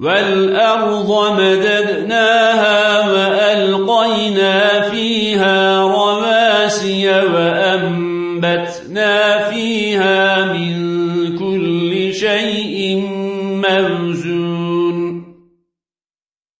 والأرض مددناها وألقينا فيها رواسي وأنبتنا فيها من كل شيء موزون.